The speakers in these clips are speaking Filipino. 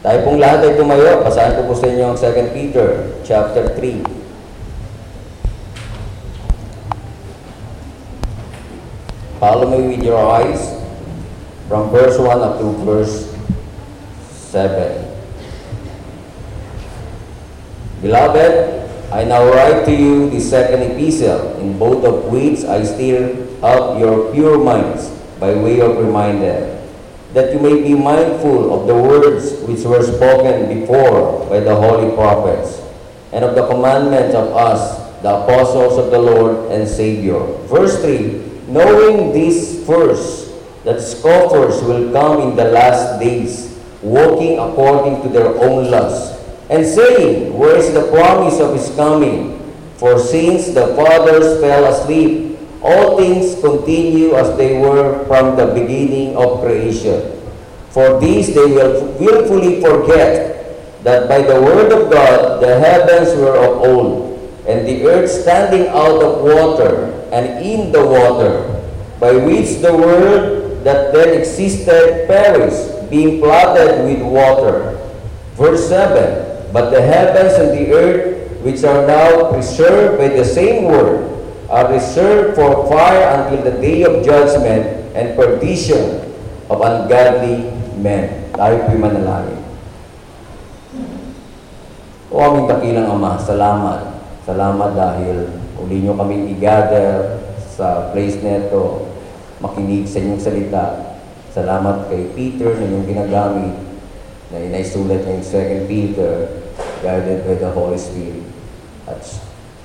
Tayo pong lahat ay tumayo. Basahin ko po sa inyo ang 2 Peter chapter 3. Follow me with your eyes from verse 1 up to verse 7. Beloved, I now write to you the second epistle, in both of which I stir up your pure minds by way of reminder, that you may be mindful of the words which were spoken before by the holy prophets, and of the commandments of us, the apostles of the Lord and Savior. Verse 3 Knowing this first, that scoffers will come in the last days, walking according to their own lusts and saying, Where is the promise of his coming? For since the fathers fell asleep, all things continue as they were from the beginning of creation. For these they will willfully forget that by the word of God the heavens were of old, and the earth standing out of water and in the water, by which the world that then existed perished, being flooded with water. Verse 7 But the heavens and the earth, which are now preserved by the same word, are reserved for fire until the day of judgment and perdition of ungodly men. Tayo po'y manalangin. O aming dakilang Ama, salamat. Salamat dahil uli nyo kaming i-gather sa place neto, makinig sa inyong salita. Salamat kay Peter na inyong ginagamit na inaisulat yung 2 Peter, guided by the Holy Spirit. At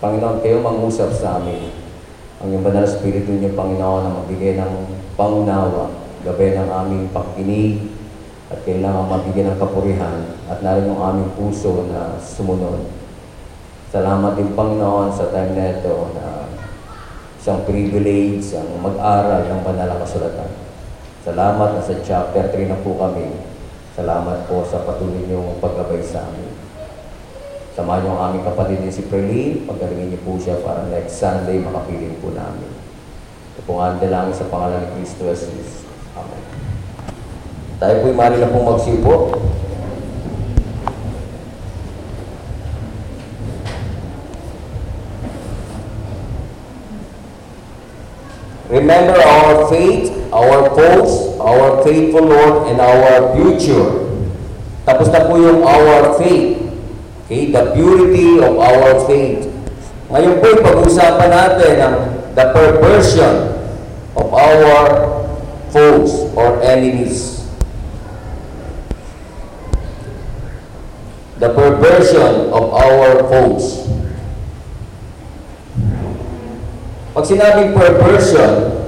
Panginoon, kayo mangusap sa amin. Ang iyong banal na Espiritu niyo, Panginoon, na magbigay ng pangunawa, gabay ng aming pakinig, at kailangan mabigyan ng kapurihan, at narin yung aming puso na sumunod. Salamat din, Panginoon, sa time na ito na isang privilege ang mag-aral ng banal na kasulatan. Salamat na sa chapter 3 na po kami. Salamat po sa patuloy niyong paggabay sa amin. Samahan niyo ang aming kapatid din si Perlene. Paggalingin niyo po siya para next Sunday makapiling po namin. Ito po ang sa pangalan ni Kristo Jesus. Amen. Tayo po'y mali na pong magsipo. Remember our faith, our faults, our faithful Lord, and our future. Tapos na po yung our faith. Okay, the purity of our faith. Ngayon po, pag-usapan natin ang the perversion of our foes or enemies. The perversion of our foes. Pag sinabing perversion,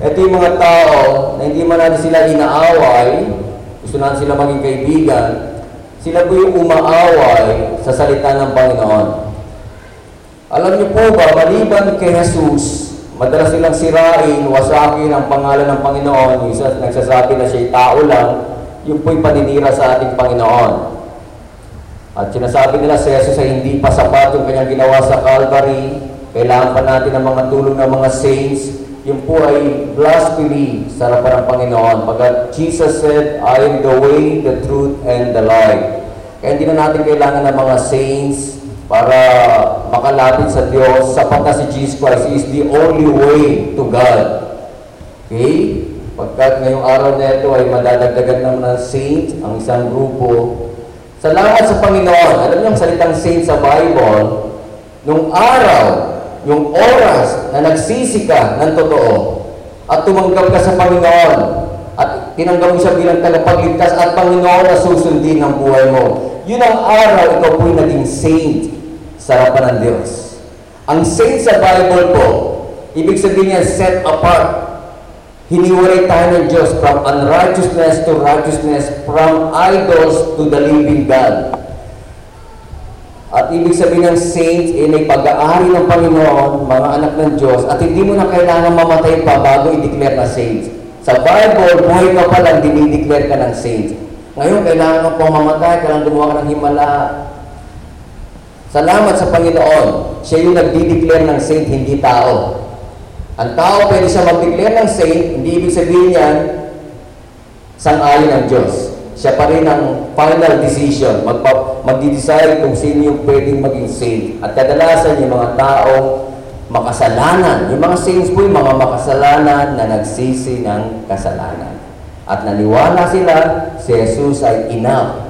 ito yung mga tao na hindi man natin sila inaaway, gusto natin sila maging kaibigan, sila po yung umaaway sa salita ng Panginoon. Alam niyo po ba, maliban kay Jesus, madalas silang sirain, wasakin ang pangalan ng Panginoon, yung nagsasabi na siya'y tao lang, yung po'y paninira sa ating Panginoon. At sinasabi nila si Jesus ay hindi pa sapat yung kanyang ginawa sa Calvary, kailangan pa natin ng mga tulong ng mga saints, yung po ay blasphemy sa harapan ng Panginoon. Pagkat Jesus said, I am the way, the truth, and the life. Kaya hindi na natin kailangan ng mga saints para makalapit sa Diyos. Sapat na si Jesus Christ is the only way to God. Okay? Pagkat ngayong araw na ito ay madadagdagan naman ng saint, ang isang grupo. Salamat sa Panginoon. Alam niyo ang salitang saint sa Bible, nung araw yung oras na nagsisi ka ng totoo at tumanggap ka sa Panginoon at tinanggap mo siya bilang tagapagligtas at Panginoon na susundin ng buhay mo. Yun ang araw ikaw po'y naging saint sa harapan ng Diyos. Ang saint sa Bible po, ibig sabihin niya set apart. Hiniwalay tayo ng Diyos from unrighteousness to righteousness, from idols to the living God. At ibig sabihin ng saints, eh, may pag-aari ng Panginoon, mga anak ng Diyos, at hindi mo na kailangan mamatay pa bago i-declare na saints. Sa Bible, buhay ka pa lang, dinideclare ka ng saints. Ngayon, kailangan ka pang mamatay, kailangan gumawa ka ng himala. Salamat sa Panginoon. Siya yung nagdi-declare ng saint, hindi tao. Ang tao pwede siya mag-declare ng saint, hindi ibig sabihin yan, sang-ayon ng Diyos. Siya pa rin ang final decision. Magpa, magdi-decide kung sino yung pwedeng maging saint. At kadalasan yung mga taong makasalanan. Yung mga saints po yung mga makasalanan na nagsisi ng kasalanan. At naniwala sila, si Jesus ay enough,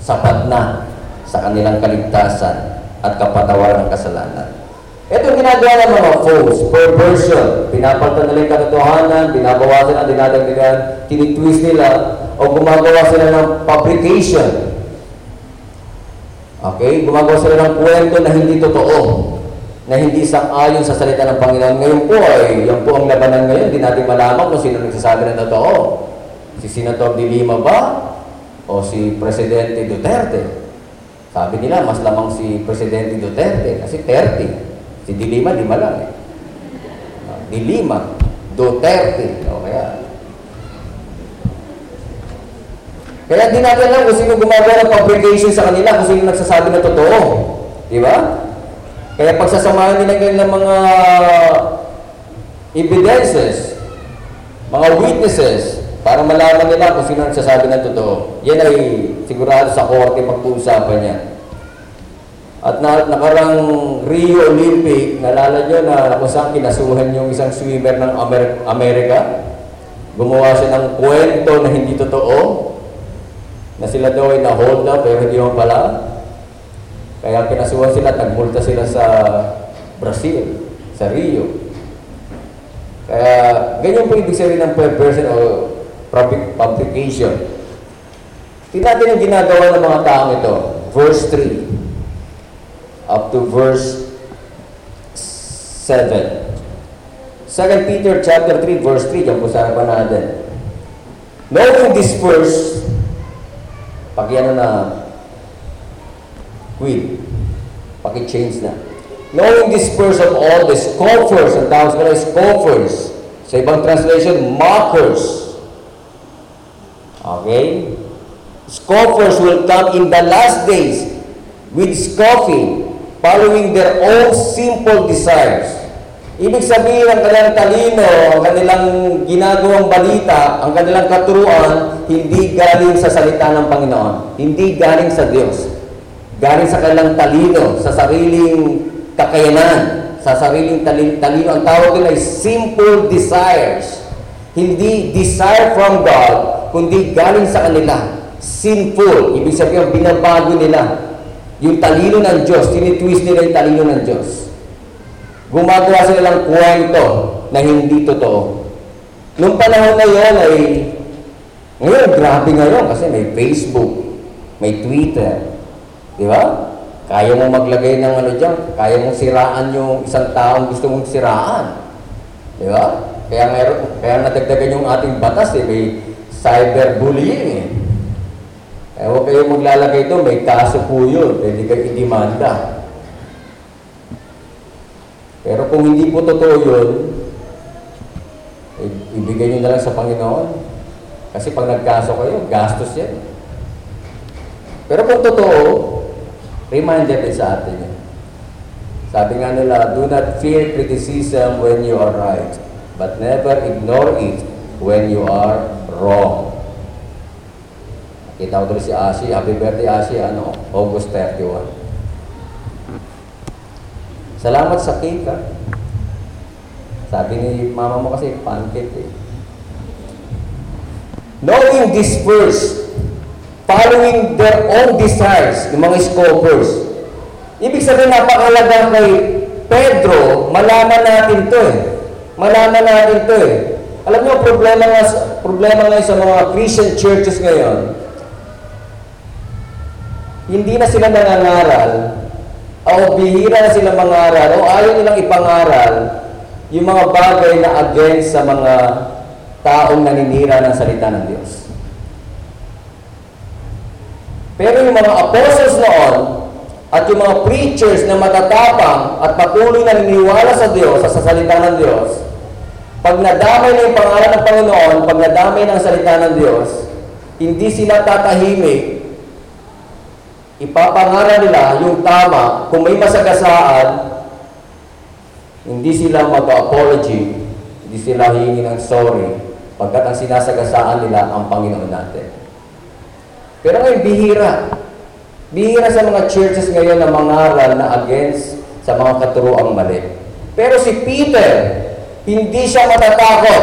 sapat na sa kanilang kaligtasan at kapatawaran ng kasalanan. Ito ang ginagawa ng mga foes, perversion. Pinapaltan nila yung katotohanan, binabawasan ang dinadagdagan, tinitwist nila, o gumagawa sila ng fabrication. Okay? Gumagawa sila ng kwento na hindi totoo, na hindi sang-ayon sa salita ng Panginoon. Ngayon po ay, yan po ang labanan ngayon, hindi natin malaman kung sino nagsasabi ng totoo. Si Senator De Lima ba? O si Presidente Duterte? Sabi nila, mas lamang si Presidente Duterte kasi 30. Si De Lima, lima lang eh. Ah, De Lima, Duterte. O kaya, kaya di natin alam kung sino gumagawa ng fabrication sa kanila, kung sino nagsasabi na totoo. Di ba? Kaya pagsasamahan nila ng mga evidences, mga witnesses, para malaman nila kung sino nagsasabi ng totoo. Yan ay sigurado sa korte pag-uusapan niya. At na, nakarang Rio Olympic, nalala nyo na kung saan kinasuhan yung isang swimmer ng Amer- Amerika. Gumawa siya ng kwento na hindi totoo, na sila daw ay na-hold up pero hindi mo pala. Kaya kinasuhan sila, tagmulta sila sa Brazil, sa Rio. Kaya ganyan po ibig sabihin ng perversion o public- publication. Tingnan natin ang ginagawa ng mga taong ito. Verse 3 up to verse 7. 2 Peter chapter 3 verse 3, dyan po sa harapan natin. Knowing this pag-ano na, quid, paki-change na. Knowing this verse of all the scoffers, ang tawag sa scoffers, sa ibang translation, mockers. Okay? Scoffers will come in the last days with scoffing, following their own simple desires. Ibig sabihin, ang kanilang talino, ang kanilang ginagawang balita, ang kanilang katuruan, hindi galing sa salita ng Panginoon. Hindi galing sa Diyos. Galing sa kanilang talino, sa sariling kakayanan, sa sariling tali- talino. Ang tawag nila ay simple desires. Hindi desire from God, kundi galing sa kanila. Sinful. Ibig sabihin, binabago nila. Yung talino ng Diyos, tinitwist nila yung talino ng Diyos. Gumagawa sila ng kwento na hindi totoo. Nung panahon na yun ay, ngayon, grabe ngayon kasi may Facebook, may Twitter, di ba? Kaya mo maglagay ng ano dyan, kaya mong siraan yung isang taong gusto mong siraan. Di ba? Kaya meron, kaya nadagdagan yung ating batas eh, may cyberbullying eh. Eh, huwag kayo maglalagay ito, may kaso po yun, pwede kayo idemanda. Pero kung hindi po totoo yun, ibigay nyo na lang sa Panginoon. Kasi pag nagkaso kayo, gastos yan. Pero kung totoo, reminder din sa atin yun. Sabi nga nila, do not fear criticism when you are right, but never ignore it when you are wrong. Kita ko tuloy si Ashi, happy birthday Ashi, ano, August 31. Salamat sa cake, ha? Sabi ni mama mo kasi, pancake eh. Knowing this verse, following their own desires, yung mga scoffers. Ibig sabihin, napakalaga kay Pedro, malaman natin to eh. Malaman natin to eh. Alam niyo, problema nga, problema nga sa mga Christian churches ngayon, hindi na sila nangangaral, o bihira na sila mangaral, o ayaw nilang ipangaral yung mga bagay na against sa mga taong naninira ng salita ng Diyos. Pero yung mga apostles noon, at yung mga preachers na matatapang at patuloy na naniniwala sa Diyos, sa salita ng Diyos, pag nadamay na yung pangalan ng Panginoon, pag nadamay ng salita ng Diyos, hindi sila tatahimik ipapangaral nila yung tama, kung may masagasaan, hindi sila mag-apology, hindi sila hingi ng sorry, pagkat ang sinasagasaan nila ang Panginoon natin. Pero ngayon, bihira. Bihira sa mga churches ngayon na mangaral na against sa mga katuroang mali. Pero si Peter, hindi siya matatakot.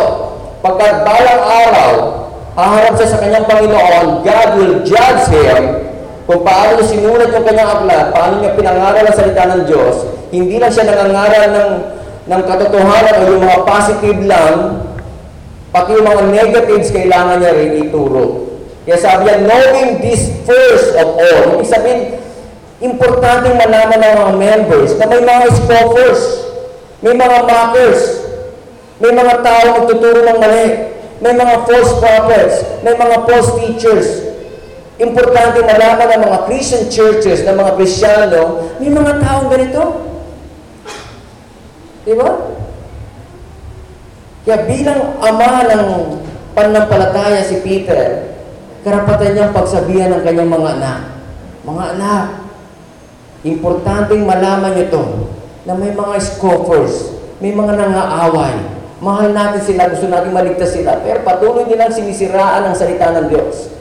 Pagkat balang araw, haharap siya sa kanyang Panginoon, God will judge him kung paano sinulat yung kanyang aklat, paano niya pinangaral ang salita ng Diyos. Hindi lang siya nangangaral ng, ng katotohanan o yung mga positive lang, pati yung mga negatives kailangan niya rin ituro. Kaya sabi niya, knowing this first of all, ibig sabihin, importanteng malaman ng mga members na may mga scoffers, may mga mockers, may mga tao magtuturo ng mali, may mga false prophets, may mga false teachers. Importante malaman ng mga Christian churches, ng mga Krisyano, may mga taong ganito. Di ba? Kaya bilang ama ng pananampalataya si Peter, karapatan niyang pagsabihan ng kanyang mga anak, mga anak, importanteng malaman niyo na may mga scoffers, may mga nangaaway. Mahal natin sila, gusto natin maligtas sila, pero patuloy nilang sinisiraan ang salita ng Diyos.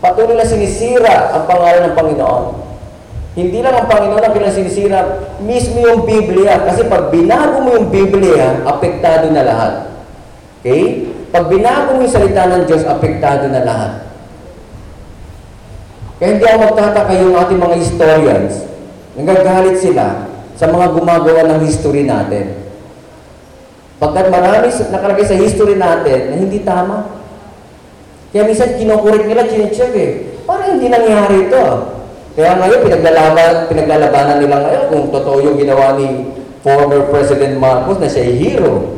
Patuloy na sinisira ang pangalan ng Panginoon. Hindi lang ang Panginoon ang pinasinisira, mismo yung Biblia. Kasi pag binago mo yung Biblia, apektado na lahat. Okay? Pag binago mo yung salita ng Diyos, apektado na lahat. Kaya hindi ako magtataka yung ating mga historians, nagagalit sila sa mga gumagawa ng history natin. Pagkat marami nakalagay sa history natin na hindi tama. Kaya minsan kinukurik nila, chinecheck eh. Parang hindi nangyari ito. Kaya ngayon, pinaglalaban, pinaglalabanan nila ngayon kung totoo yung ginawa ni former President Marcos na siya ay hero.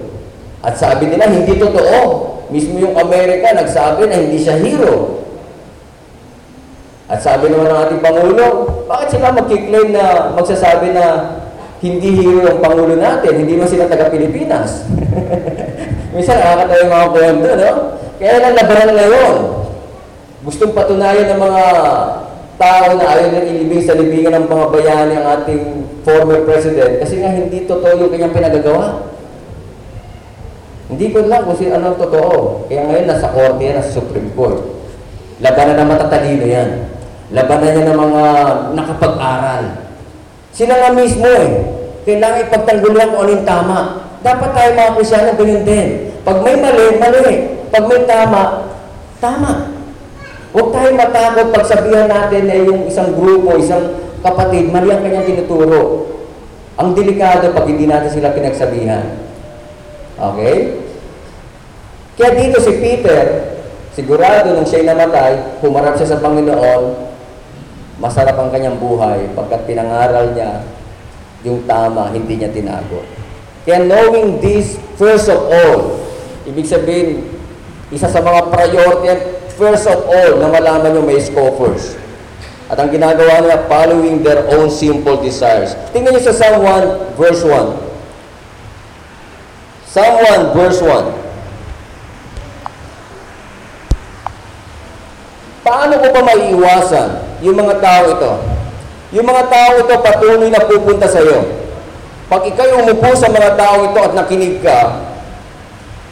At sabi nila, hindi totoo. Mismo yung Amerika nagsabi na hindi siya hero. At sabi naman ng ating Pangulo, bakit sila magkiklaim na magsasabi na hindi hero yung Pangulo natin, hindi man sila taga-Pilipinas? Minsan nakakatawa yung mga kwento, no? Kaya lang labanan ngayon. Gustong patunayan ng mga tao na ayaw na ilibing sa libingan ng mga bayani ang ating former president kasi nga hindi totoo yung kanyang pinagagawa. Hindi ko lang kung ano ang totoo. Kaya ngayon nasa korte yan, nasa Supreme Court. Labanan ng matatalino yan. Labanan niya ng mga nakapag-aral. Sila nga mismo eh. Kailangan ipagtanggulan kung ano yung tama. Dapat tayo mga Krisyano ganyan din. Pag may mali, mali. Pag may tama, tama. Huwag tayo matakot pag sabihan natin na yung isang grupo, isang kapatid, mali ang kanyang tinuturo. Ang delikado pag hindi natin sila pinagsabihan. Okay? Kaya dito si Peter, sigurado nung siya'y namatay, humarap siya sa Panginoon, masarap ang kanyang buhay pagkat pinangaral niya yung tama, hindi niya tinago. Kaya knowing this first of all, ibig sabihin, isa sa mga priority first of all na malaman nyo may scoffers. At ang ginagawa nila, following their own simple desires. Tingnan niyo sa Psalm 1, verse 1. Psalm 1, verse 1. Paano ko pa maiiwasan yung mga tao ito? Yung mga tao ito patuloy na pupunta sa iyo. Pag ikay umupo sa mga tao ito at nakinig ka,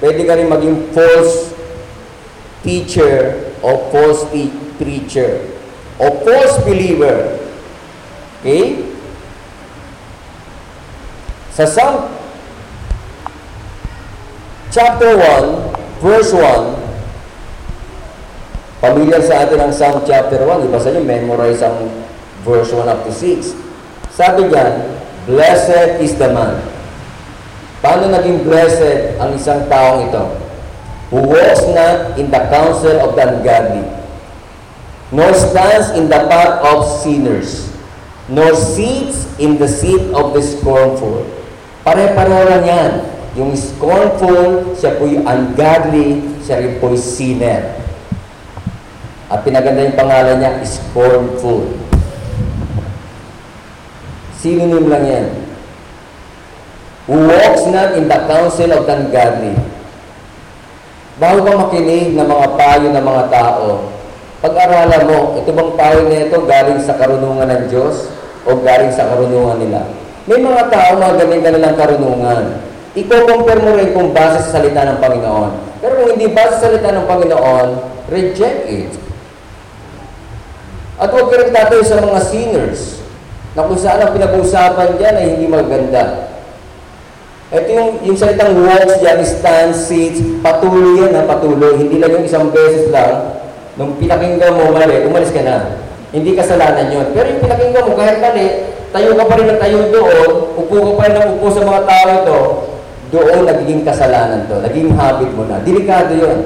pwede ka rin maging false teacher o false te- preacher o false believer. Okay? Sa Psalm chapter 1, verse 1, Familiar sa atin ang Psalm chapter 1, ibasa nyo, memorize ang verse 1 up to 6. Sabi diyan, Blessed is the man. Paano naging blessed ang isang taong ito? Who walks not in the counsel of the ungodly, nor stands in the path of sinners, nor sits in the seat of the scornful. Pare-pareho lang yan. Yung scornful, siya po'y ungodly, siya rin po'y sinner. At pinaganda yung pangalan niya, scornful. Synonym lang yan. Who walks not in the counsel of the ungodly. Bago ka makinig ng mga payo ng mga tao, pag-aralan mo, ito bang payo na ito galing sa karunungan ng Diyos o galing sa karunungan nila? May mga tao na galing kanilang karunungan. Iko-compare mo rin kung base sa salita ng Panginoon. Pero kung hindi base sa salita ng Panginoon, reject it. At huwag ka rin tatayo sa mga sinners na kung saan ang pinag-uusapan dyan ay hindi maganda. Ito yung, yung salitang walks dyan, stands, sits, patuloy yan na patuloy. Hindi lang yung isang beses lang, nung pinakinggan mo mali, umalis ka na. Hindi kasalanan yun. Pero yung pinakinggan mo, kahit mali, tayo ka pa rin ng tayo doon, upo ka pa rin ng upo sa mga tao ito, doon nagiging kasalanan to, naging habit mo na. Delikado yun.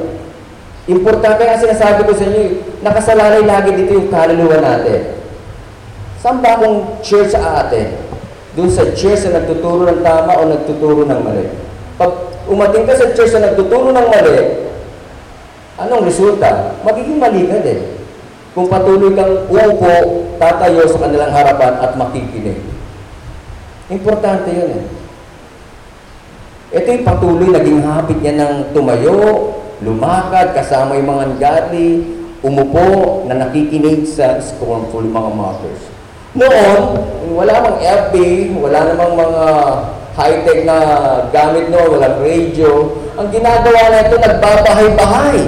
Importante nga sinasabi ko sa inyo, nakasalalay lagi dito yung kaluluwa natin. Saan ba akong church sa atin? Doon sa church na nagtuturo ng tama o nagtuturo ng mali. Pag umating ka sa church na nagtuturo ng mali, anong resulta? Magiging mali ka din. Kung patuloy kang uupo, tatayo sa kanilang harapan at makikinig. Importante yun eh. Ito yung patuloy, naging habit niya ng tumayo, lumakad, kasama yung mga ungodly, umupo na nakikinig sa scornful mga mockers. Noon, wala namang FB, wala namang mga high-tech na gamit noon, walang radio. Ang ginagawa na ito, nagbabahay-bahay.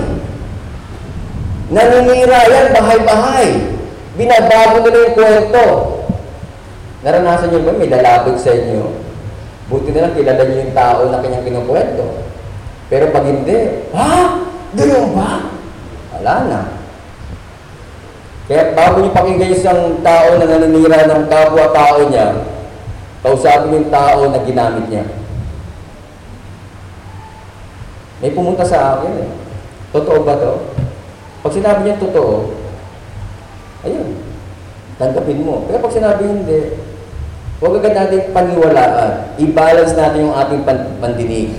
Naninira yan, bahay-bahay. Binabago nila yung kwento. Naranasan niyo ba may lalabog sa inyo? Buti na lang kilala niyo yung tao na kanyang kinukwento. Pero pag hindi, ha? Ganun ba? Wala na. Kaya bago niyo pakinggan isang tao na naninira ng kapwa-tao niya, kausapin yung tao na ginamit niya. May pumunta sa akin eh. Totoo ba to? Pag sinabi niya totoo, ayun, tanggapin mo. Pero pag sinabi hindi, huwag agad natin paniwalaan. I-balance natin yung ating pan- pandinig.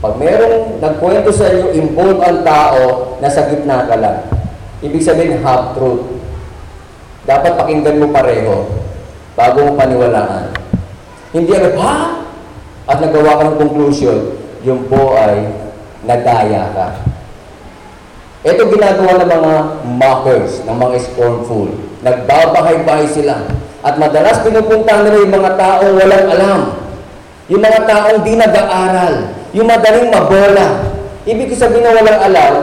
Pag merong nagkwento sa inyo, involve ang tao, nasa gitna ka lang. Ibig sabihin, half-truth. Dapat pakinggan mo pareho bago mo paniwalaan. Hindi agad, ha? At nagawa ka ng conclusion, yung po ay nagaya ka. Ito ginagawa ng mga mockers, ng mga scornful. Nagbabahay-bahay sila. At madalas pinupunta nila yung mga taong walang alam. Yung mga taong di nag-aaral. Yung madaling mabola. Ibig sabihin na walang alam,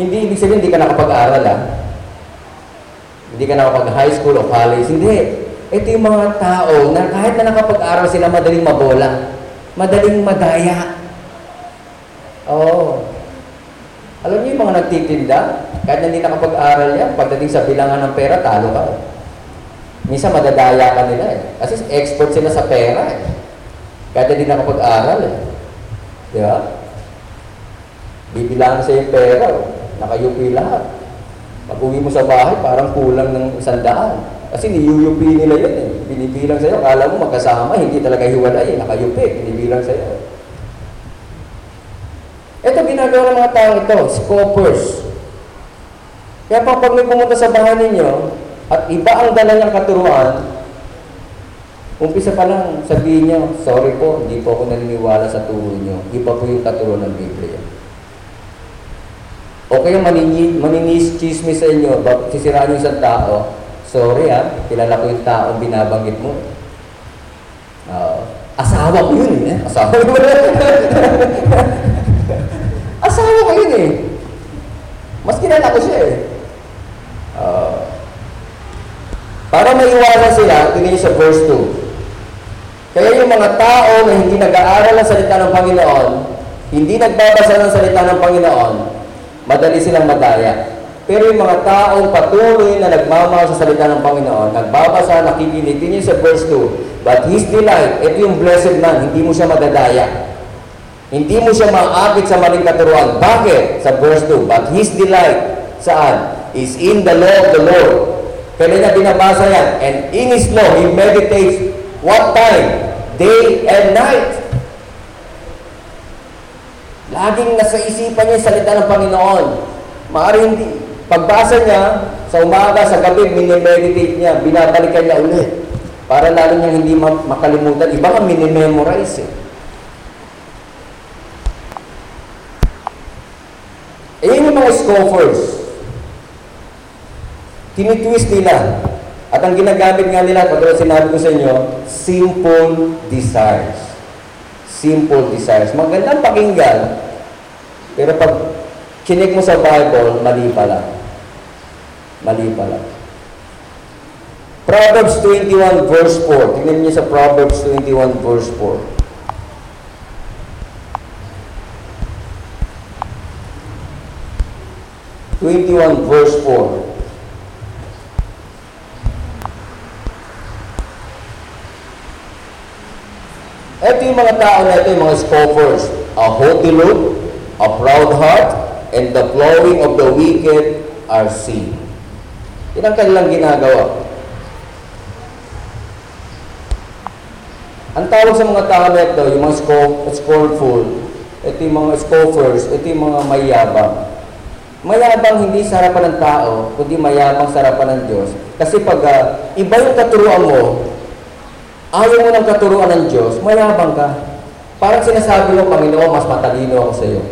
hindi ibig sabihin hindi ka nakapag-aral ah. Hindi ka nakapag-high school o college. Hindi. Ito yung mga tao na kahit na nakapag-aral sila, madaling mabola. Madaling madaya. Oo. Alam niyo yung mga nagtitinda, kahit na hindi nakapag-aral yan, pagdating sa bilangan ng pera, talo ka. Minsan madadaya ka nila eh. Kasi expert sila sa pera eh. Kahit hindi nakapag-aral eh. Di ba? Bibilangan sa yung pera, oh. nakayupi lahat. Pag uwi mo sa bahay, parang kulang ng isang. Kasi niyuyupi nila yun eh. Binibilang sa'yo, kala mo magkasama, hindi talaga hiwalay eh. Nakayupi, binibilang sa'yo. Ito ginagawa ng mga tao ito, scoffers. Kaya pa pag may pumunta sa bahay ninyo, at iba ang dala niyang katuruan, umpisa pa lang sabihin niyo, sorry po, hindi po ako naniniwala sa turo niyo. Iba po yung katuruan ng Biblia. O kaya manini, maninis chismis sa inyo, sisiraan niyo isang tao, sorry ha, kilala ko yung taong binabanggit mo. Oo. asawa ko yun eh. Asawa ko Asawa ko yun eh. Mas kilala ko siya eh. Oo. para maiwasan sila, tingin sa verse 2. Kaya yung mga tao na hindi nag-aaral ng salita ng Panginoon, hindi nagbabasa ng salita ng Panginoon, madali silang madaya. Pero yung mga taong patuloy na nagmamahal sa salita ng Panginoon, nagbabasa, nakikinig, tingin sa verse 2, But His delight, ito yung blessed man, hindi mo siya madadaya. Hindi mo siya maakit sa maling katuruan. Bakit? Sa verse 2, But His delight, saan? Is in the law of the Lord. Kailan niya binabasa yan? And in His law, He meditates what time? Day and night. Laging nasa isipan niya salita ng Panginoon. Maaari hindi. Pagbasa niya, sa umaga, sa gabi, minimeditate niya, binabalikan niya ulit. Para lalo niyang hindi ma- makalimutan. Iba nga minimemorize eh. Eh, yun yung mga scoffers. Tinitwist nila. At ang ginagamit nga nila, katulad sinabi ko sa inyo, simple desires. Simple desires. Magandang pakinggan, pero pag kinig mo sa Bible, mali pala. Mali pala. Proverbs 21 verse 4. Tingnan niyo sa Proverbs 21 verse 4. Twenty-one verse four. Ito yung mga tao na ito, yung mga scoffers. A haughty look, a proud heart, and the flowing of the wicked are seen. Yan ang kanilang ginagawa. Ang tawag sa mga tao na ito, yung mga sco- scornful, ito yung mga scoffers, ito yung mga mayabang. Mayabang hindi sa harapan ng tao, kundi mayabang sa harapan ng Diyos. Kasi pag ah, iba yung katuruan mo, ayaw mo ng katuruan ng Diyos, mayabang ka. Parang sinasabi mo, Panginoon, mas matalino ako sa iyo.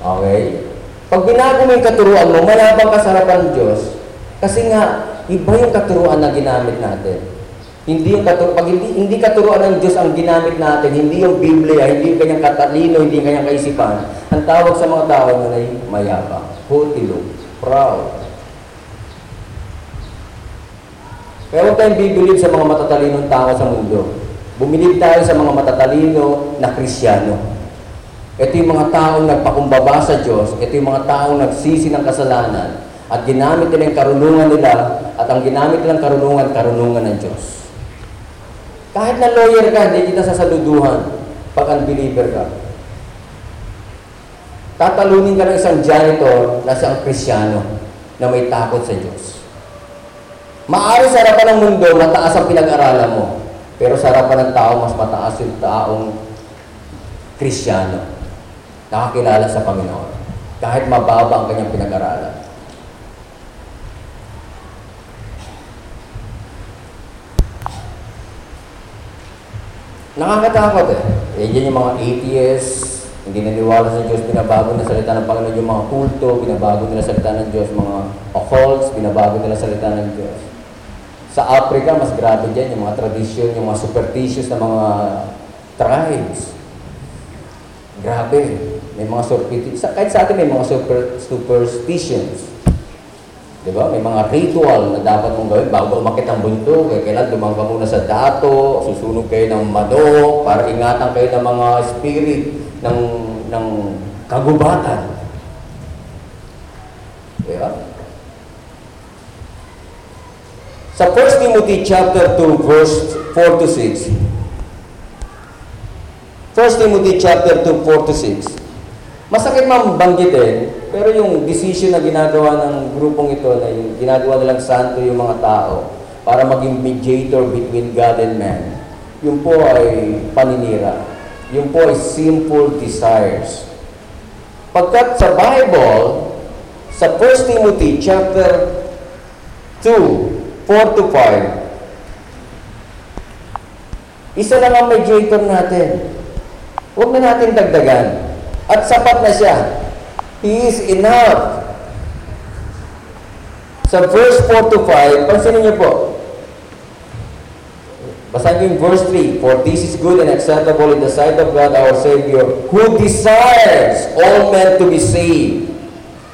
Okay? Pag binago mo yung katuruan mo, mayabang ka sa harapan ng Diyos. Kasi nga, iba yung katuruan na ginamit natin. Hindi yung katu pag hindi, hindi katuruan ng Diyos ang ginamit natin, hindi yung Biblia, hindi yung kanyang katalino, hindi yung kanyang kaisipan. Ang tawag sa mga tao na ay mayabang, hutilo, proud. Kaya huwag tayong bibilib sa mga matatalinong tao sa mundo. Bumilib tayo sa mga matatalino na Krisyano. Ito yung mga taong nagpakumbaba sa Diyos. Ito yung mga taong nagsisi ng kasalanan. At ginamit nila yung karunungan nila. At ang ginamit nilang karunungan, karunungan ng Diyos. Kahit na lawyer ka, hindi kita sasaluduhan pag unbeliever ka. Tatalunin ka ng isang janitor na siyang Krisyano na may takot sa Diyos. Maari sa harapan ng mundo, mataas ang pinag-aralan mo. Pero sa harapan ng tao, mas mataas yung taong Krisyano. Nakakilala sa Panginoon. Kahit mababa ang kanyang pinag-aralan. Nakakatakot eh. Eh, yung mga atheists, hindi naniwala sa Diyos, binabago na salita ng Panginoon yung mga kulto, binabago nila salita ng Diyos, mga occults, binabago nila salita ng Diyos. Sa Africa, mas grabe dyan, yung mga tradisyon, yung mga superstitious na mga tribes. Grabe. May mga superstitions. Kahit sa atin may mga super, superstitions. Di ba? May mga ritual na dapat mong gawin bago umakit ang bundok. Eh, kailan dumang muna sa dato, susunog kayo ng manok, para ingatan kayo ng mga spirit ng, ng kagubatan. Di ba? Sa 1 Timothy chapter 2 verse 4 to 6. 1 Timothy chapter 2 4 to 6. Masakit man banggitin, pero yung decision na ginagawa ng grupong ito, na yung ginagawa nilang santo yung mga tao, para maging mediator between God and man, yung po ay paninira. Yung po ay sinful desires. Pagkat sa Bible, sa 1 Timothy chapter 2, 4 to 5, isa lang ang mediator natin. Huwag na natin dagdagan. At sapat na siya. He is enough. Sa verse 4 to 5, pansinin niyo po. Basahin yung verse 3. For this is good and acceptable in the sight of God our Savior, who desires all men to be saved.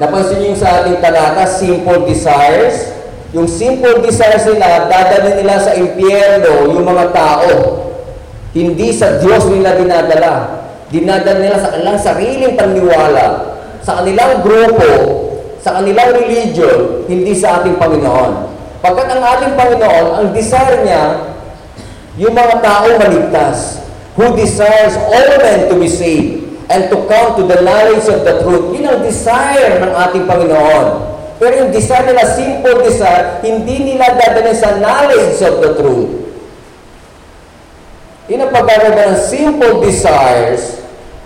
Napansin niyo sa ating talata, simple desires. Yung simple desires nila, dadali nila sa impyerno yung mga tao. Hindi sa Diyos nila dinadala dinadala nila sa kanilang sariling paniwala, sa kanilang grupo, sa kanilang religion, hindi sa ating Panginoon. Pagkat ang ating Panginoon, ang desire niya, yung mga tao maligtas, who desires all men to be saved and to come to the knowledge of the truth. Yun ang desire ng ating Panginoon. Pero yung desire nila, simple desire, hindi nila dadalhin sa knowledge of the truth. Yun ang pagkakaroon ng simple desires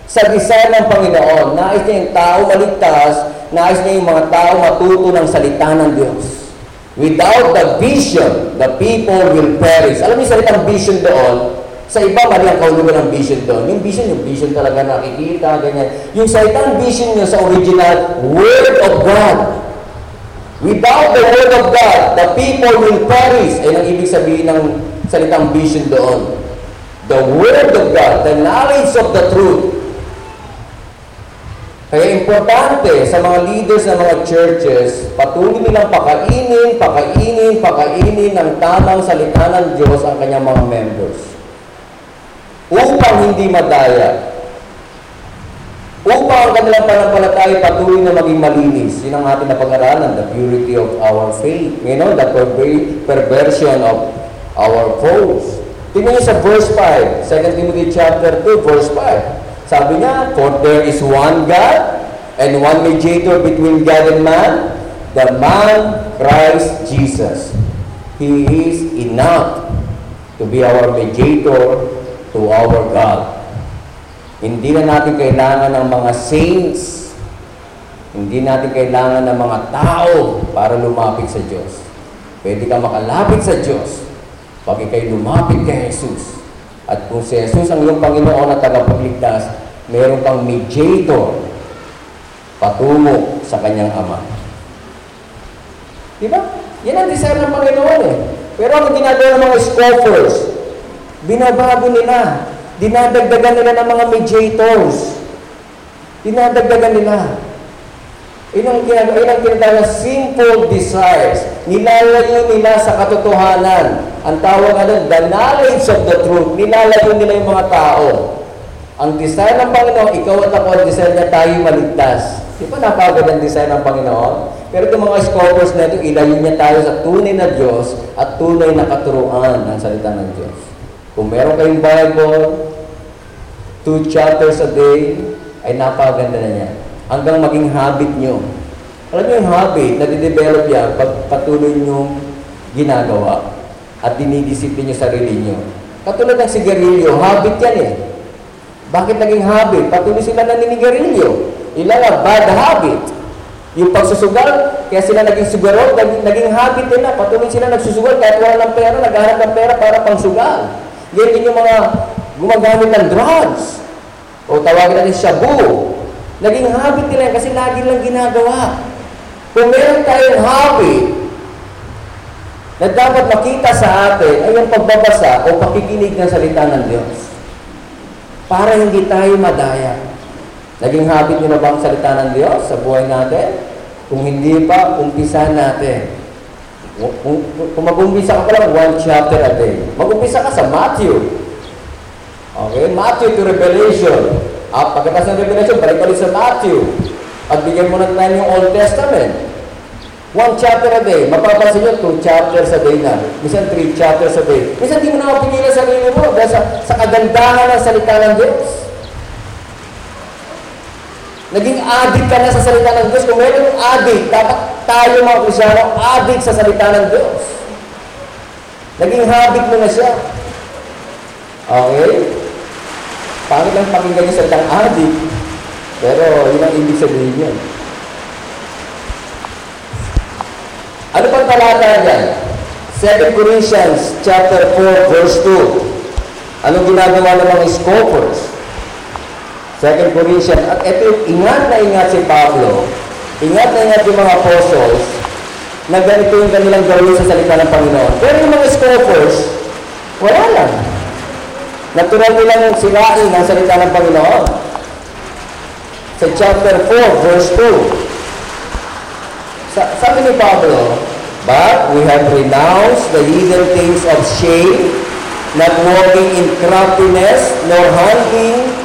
sa desire ng Panginoon. Nais niya yung tao maligtas, nais niya yung mga tao matuto ng salita ng Diyos. Without the vision, the people will perish. Alam niyo salitang vision doon, sa iba, mali ang kaulugan ng vision doon. Yung vision, yung vision talaga nakikita, ganyan. Yung salitang vision niya sa original, Word of God. Without the Word of God, the people will perish. Ay ang ibig sabihin ng salitang vision doon. The Word of God, the knowledge of the truth, kaya importante sa mga leaders ng mga churches, patuloy nilang pakainin, pakainin, pakainin ng tamang salita ng Diyos ang kanyang mga members. Upang hindi madaya. Upang ang kanilang panampalataya patuloy na maging malinis. Yun ang ating napag-aralan, the purity of our faith. You know, the perver- perversion of our foes. Tingnan sa verse 5, 2 Timothy chapter 2, verse 5. Sabi niya, For there is one God and one mediator between God and man, the man Christ Jesus. He is enough to be our mediator to our God. Hindi na natin kailangan ng mga saints. Hindi natin kailangan ng mga tao para lumapit sa Diyos. Pwede ka makalapit sa Diyos pag ikay lumapit kay Jesus. At kung si Jesus ang iyong Panginoon at tagapagligtas, meron kang mediator patungo sa kanyang Ama. Di? Yan ang design ng Panginoon eh. Pero ang ginagawa ng mga scoffers, binabago nila. Dinadagdagan nila ng mga mediators. Dinadagdagan nila. Yun ang ginagawa, yun ang simple desires. Nilalayo nila sa katotohanan. Ang tawag nga doon, the knowledge of the truth. Nilalayo nila yung mga tao. Ang design ng Panginoon, ikaw at ako, ang design niya tayo maligtas. Di ba napagod ang design ng Panginoon? Pero itong mga scholars na ito, ilayo niya tayo sa tunay na Diyos at tunay na katuruan ng salita ng Diyos. Kung meron kayong Bible, two chapters a day, ay napaganda na niya. Hanggang maging habit nyo. Alam niyo yung habit, nade-develop yan pag patuloy nyo ginagawa at dinidisiplin nyo sarili nyo. Katulad ng sigarilyo, habit yan eh. Bakit naging habit? Patuloy sila naninigarilyo. Ilan nga, bad habit. Yung pagsusugal, kaya sila naging sugarol, naging, naging habit nila. Patuloy sila nagsusugal kahit wala ng pera, naghahanap ng pera para pang sugal. Ganyan din yung mga gumagamit ng drugs. O tawagin natin shabu. Naging habit nila yan kasi lagi lang ginagawa. Kung meron tayong habit na dapat makita sa atin ay yung pagbabasa o pakikinig ng salita ng Diyos. Para hindi tayo madaya. Naging habit nyo na ba ang salita ng Diyos sa buhay natin? Kung hindi pa, umpisahan natin. Kung, kung, mag-umpisa ka pa lang, one chapter a day. Mag-umpisa ka sa Matthew. Okay? Matthew to Revelation. At pagkatapos ng Revelation, balik ulit sa Matthew. At bigyan mo na tayo yung Old Testament. One chapter a day. Mapapansin nyo, two chapters a day na. Minsan, three chapters a day. Minsan, di mo na mapigilan sa sarili mo dahil sa, sa kagandahan ng salita ng Diyos. Naging addict ka na sa salita ng Diyos. Kung meron yung addict, dapat tayo mga Krisyano, addict sa salita ng Diyos. Naging habit mo na siya. Okay? Pangit lang pakinggan yung salitang addict, pero yun ang ibig sabihin yun. Ano pang talata dyan? 2 Corinthians chapter 4 verse 2. Anong ginagawa ng mga scoffers? 2 Corinthians, at ito, ingat na ingat si Pablo, ingat na ingat yung mga apostles, na ganito yung kanilang gawin sa salita ng Panginoon. Pero yung mga scoffers, wala lang. Natural nilang sirain ang salita ng Panginoon. Sa chapter 4, verse 2. Sa, sabi ni Pablo, But we have renounced the hidden things of shame, not walking in craftiness, nor handling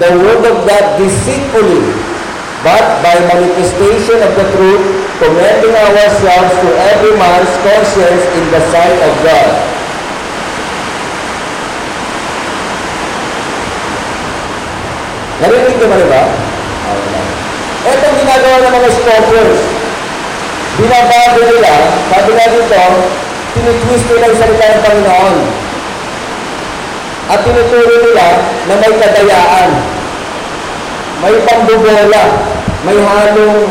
the word of God deceitfully, but by manifestation of the truth, commending ourselves to every man's conscience in the sight of God. Narinig niyo ba? Ito ginagawa ng mga scoffers. Binabago nila, sabi nga dito, tinitwist nila yung salita ng Panginoon. At tinuturo nila na may kadayaan. May pambubola. May halong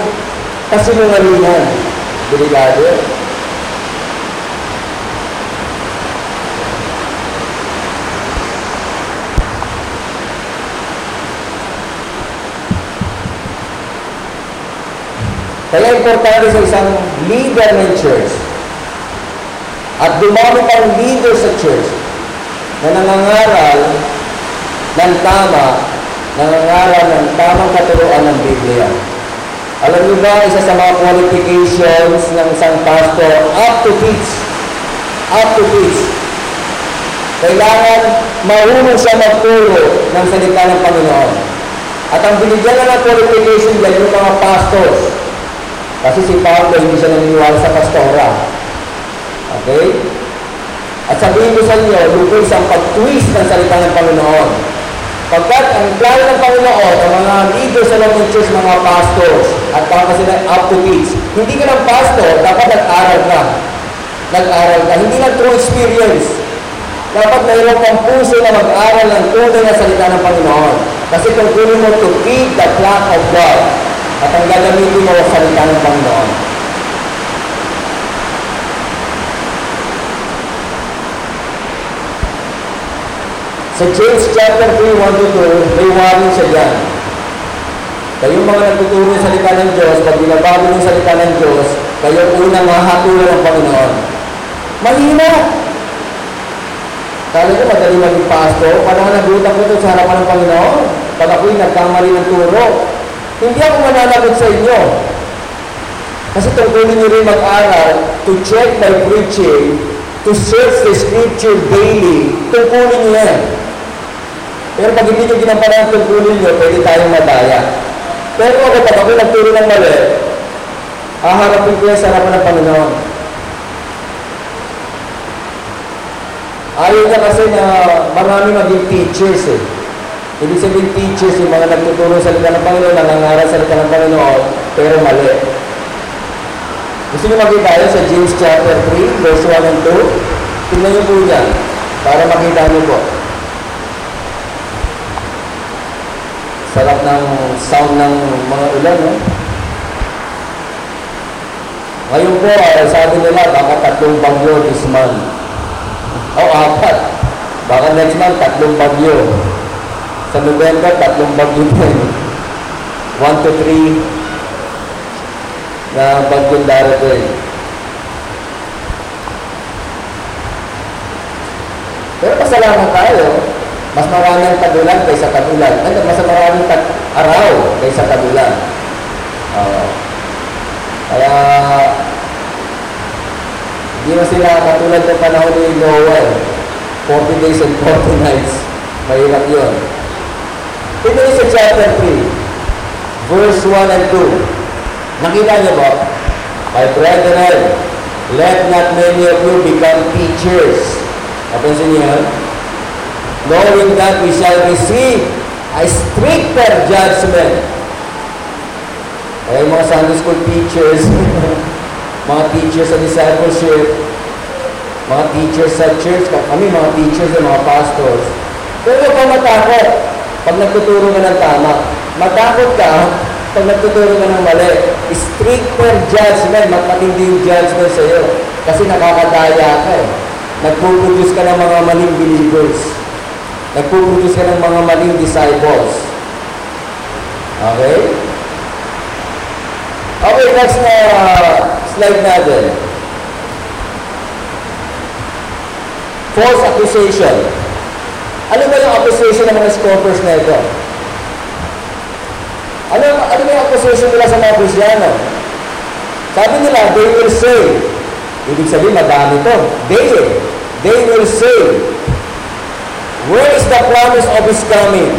kasinungalingan. Delikado. Kaya importante sa isang leader ng church at dumami pang leader sa church na nangangaral ng tama, nangangaral ng tamang katuruan ng Biblia. Alam niyo ba, isa sa mga qualifications ng isang pastor, up to teach. Up to teach. Kailangan marunong siya magturo ng salita ng Panginoon. At ang binigyan na ng qualification dyan, yung mga pastors. Kasi si Pablo hindi siya naniniwala sa pastora. Okay? At sabihin ko sa inyo, lubos ang pag-twist ng salita ng Panginoon. Pagkat ang plano ng Panginoon, ang mga leaders sa ng church, mga pastors, at baka sila up to teach. Hindi ka ng pastor, dapat nag-aral ka. Nag-aral ka. Hindi lang through experience. Dapat mayroon kang puso na mag-aral ng tunay na salita ng Panginoon. Kasi kung kunin mo to feed the flock of God, at ang gagamitin mo sa salita ng Panginoon. Sa James chapter 3, 1 to 2, may warning siya dyan. Kayong mga nagtuturo ng salita ng Diyos, pag binabago ng salita ng Diyos, kayo unang mahatulan ng Panginoon. Mahina! Kala ko madali maging pastor, parang nagutak ko ito sa harapan ng Panginoon. Pag ako'y nagkamali ng turo, hindi ako mananagot sa inyo. Kasi tungkulin niyo rin mag-aral to check my preaching, to search the scripture daily. Tungkulin niyo yan. Pero pag hindi nyo ginampanan ang tungkulin nyo, pwede tayong madaya. Pero ako, pag ako nagturo ng mali, haharapin ko yan sa harapan ng Panginoon. Ayaw niya kasi na marami maging teachers eh. Ibig sabihin teachers, yung mga nagtuturo sa salita ng Panginoon, nangangaral sa salita ng Panginoon, pero mali. Gusto niyo makita yun sa James chapter 3, verse 1 and 2? Tingnan niyo po yan, para makita niyo po. Sarap ng sound ng mga ulan, no? Ngayon po, ay sabi nila, baka tatlong bagyo this month. O, apat. Baka next month, tatlong bagyo. Sa November, tatlong bagyo din. One to three na bagyong darating. Pero pasalamat tayo, mas maraming tagulan kaysa tagulan. Mas maraming tag araw kaysa tagulan. Oo. kaya, hindi na sila katulad ng panahon ni Noel. 40 days and 40 nights. Mahirap yun. Ito sa chapter 3, verse 1 and 2. Nakita niyo ba? My brethren, let not many of you become teachers. Napansin niyo yan? Knowing that we shall receive a stricter judgment. Kaya mga Sunday school teachers, mga teachers sa discipleship, mga teachers sa church, kami mga teachers at mga pastors. Pero huwag kang matakot pag nagtuturo ka ng tama. Matakot ka pag nagtuturo ka ng mali. Stricter judgment, matindi yung judgment sa iyo. Kasi nakakadaya ka eh. Nagpuproduce ka ng mga maling believers. Nagpuproduce ka ng mga maling disciples. Okay? Okay, next na uh, slide natin. False accusation. Ano ba yung accusation ng mga scoffers na ito? Ano, ano ba yung accusation nila sa mga Krisyano? Sabi nila, they will say, ibig sabihin, madami to. They, they will say, Where is the promise of His coming?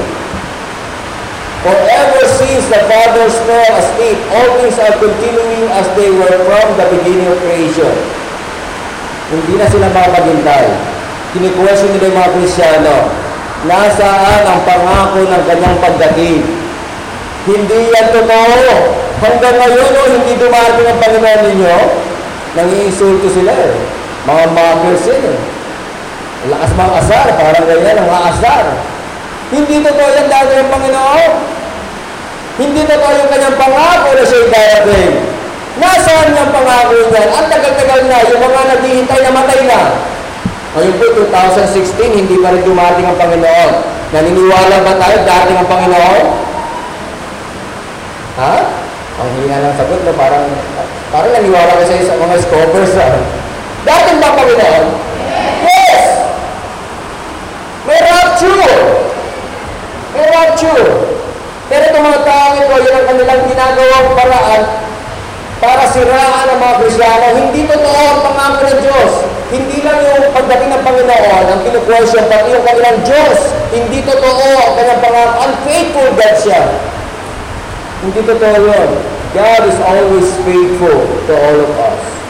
For ever since the fathers fell asleep, all things are continuing as they were from the beginning of creation. Hindi na sila makapaghintay. Kinikwestiyon nila yung mga Krisyano, nasaan ang pangako ng kanyang pagdating? Hindi yan totoo. Hanggang ngayon, oh, hindi dumating ang Panginoon ninyo, nangiinsulto sila eh. Mga mockers eh. Lakas mga asar, parang ganyan ang asar. Hindi totoo yan dati ng Panginoon. Hindi totoo yung kanyang pangako na siya'y darating. Nasaan niyang pangako niyan? Ang tagal-tagal na, yung mga naghihintay na matay na. Ngayon po, 2016, hindi pa rin dumating ang Panginoon. Naniniwala ba tayo dating ang Panginoon? Ha? Ang hina ng sagot na parang, parang naniwala ko sa mga scoffers. Ha? Dating ba Panginoon? May rapture. May rapture. Pero itong mga taong ito, yun ang kanilang ginagawang paraan para siraan ang mga Krisyano. Hindi totoo ang pangako ng Diyos. Hindi lang yung pagdating ng Panginoon ang kinukwestiyon, pati yung kanilang Diyos. Hindi totoo ang kanyang pangako. Unfaithful God siya. Hindi totoo yun. God is always faithful to all of us.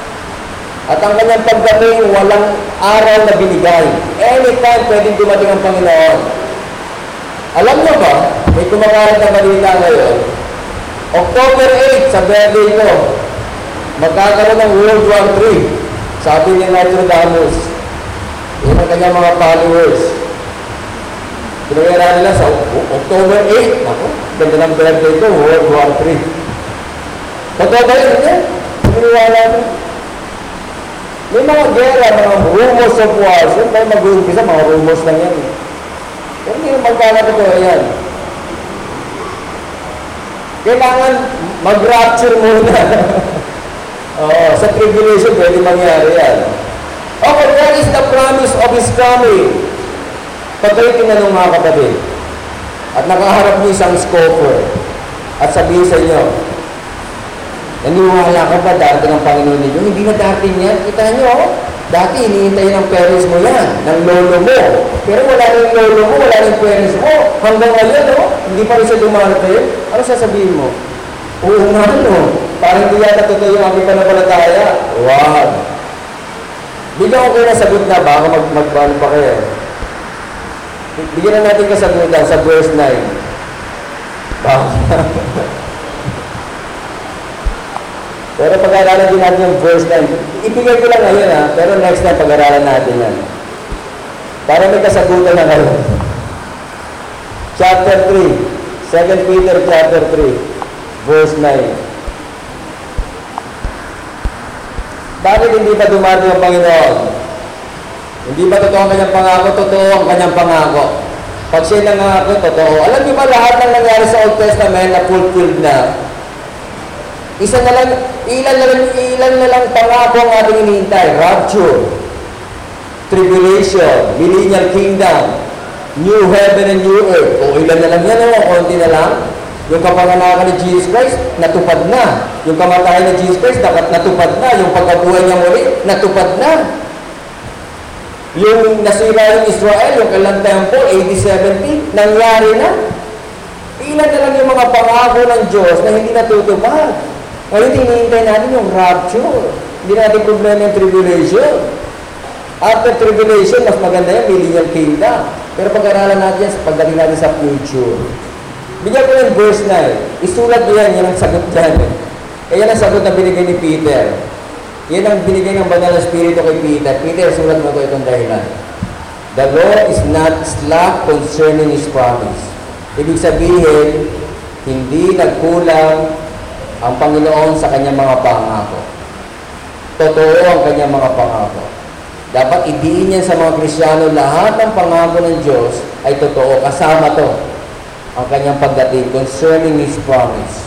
At ang kanyang pagdating, walang araw na binigay. Anytime pwedeng dumating ang Panginoon. Alam niyo ba, may kumakalat na balita ngayon, October 8, sa birthday ko, magkakaroon ng World War III. Sabi ni Nostradamus, yun ang kanyang mga followers. Pinagara nila sa October 8, ako, ganda ng birthday ko, World War III. Totoo ba yun? Mo. May mga gera, mga rumors of wars, yun may mag-uumpisa, mga rumors lang yan. eh. Pero hindi naman magkakatotoo yan. Kailangan mag-rapture muna. Oo, sa tribulation, pwede mangyari yan. Okay, what is the promise of His coming? Kayo tinanong mga kapatid, at nakaharap niyo isang scoffer, at sabihin sa inyo, naniwala ka ba dati ng Panginoon ninyo? Hindi na dati niyan. Kita niyo, oh, dati hinihintay ng parents mo yan, ng lolo mo. Pero wala na lolo mo, wala na yung parents mo. Hanggang ngayon, oh, hindi pa rin siya dumarating. Ano sasabihin mo? Oo nga, no. Parang hindi yata totoo yung aking panampalataya. Wag. Bigyan ko kayo ng sagot na, baka mag magbalo pa kayo. Bigyan na natin kasagutan sa verse 9. Baka. Pero pag-aralan din natin yung verse 9. Ibigay ko lang ngayon ha, pero next time pag-aralan natin yan. Para may kasagutan na kayo. Chapter 3. 2 Peter chapter 3. Verse 9. Bakit hindi pa dumarating ang Panginoon? Hindi ba totoo ang kanyang pangako? Totoo ang kanyang pangako. Pag siya nangako, totoo. Alam niyo ba lahat ng nangyari sa Old Testament na fulfilled na? Isa na lang, ilan na lang, ilan na lang pangako ang ating hinihintay. Rapture, tribulation, millennial kingdom, new heaven and new earth. O ilan na lang yan, o konti na lang. Yung kapanganakan ni Jesus Christ, natupad na. Yung kamatayan ni Jesus Christ, dapat natupad na. Yung pagkabuhay niya muli, natupad na. Yung nasira yung Israel, yung kailang temple, AD 70, nangyari na. Ilan na lang yung mga pangako ng Diyos na hindi natutupad. Ngayon, hinihintay natin yung rapture. Hindi natin problema yung tribulation. After tribulation, mas maganda yan, millennial kingdom. Pero pag-aralan natin yan, pagdating natin sa future. Bigyan ko ng verse 9. Isulat mo yan, yan ang sagot dyan. Eh. Yan ang sagot na binigay ni Peter. Yan ang binigay ng banal na spirito kay Peter. Peter, sulat mo ko itong dahilan. The Lord is not slack concerning His promise. Ibig sabihin, hindi nagkulang ang Panginoon sa kanyang mga pangako. Totoo ang kanyang mga pangako. Dapat idiin yan sa mga Krisyano, lahat ng pangako ng Diyos ay totoo. Kasama to ang kanyang pagdating concerning His promise.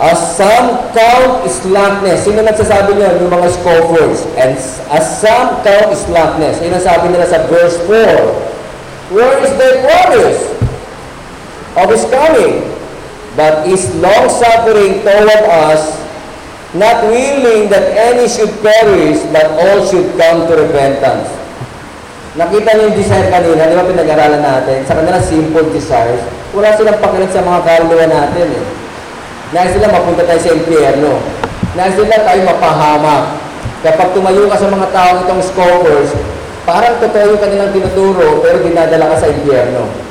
As some count slackness. Sino nagsasabi niyo? Yung mga scoffers. And as some count slackness. Yun ang sabi nila sa verse 4. Where is their promise of His coming? But is long-suffering toward us, not willing that any should perish, but all should come to repentance. Nakita niyo yung desire kanina, di ba pinag-aralan natin? Sa kanila simple desires. Wala silang pakinig sa mga kaluluwa natin eh. Nais sila mapunta tayo sa impyerno. Nais sila tayo mapahamak. Kapag tumayo ka sa mga taong itong scoffers, parang totoo yung kanilang tinuturo, pero dinadala ka sa impyerno.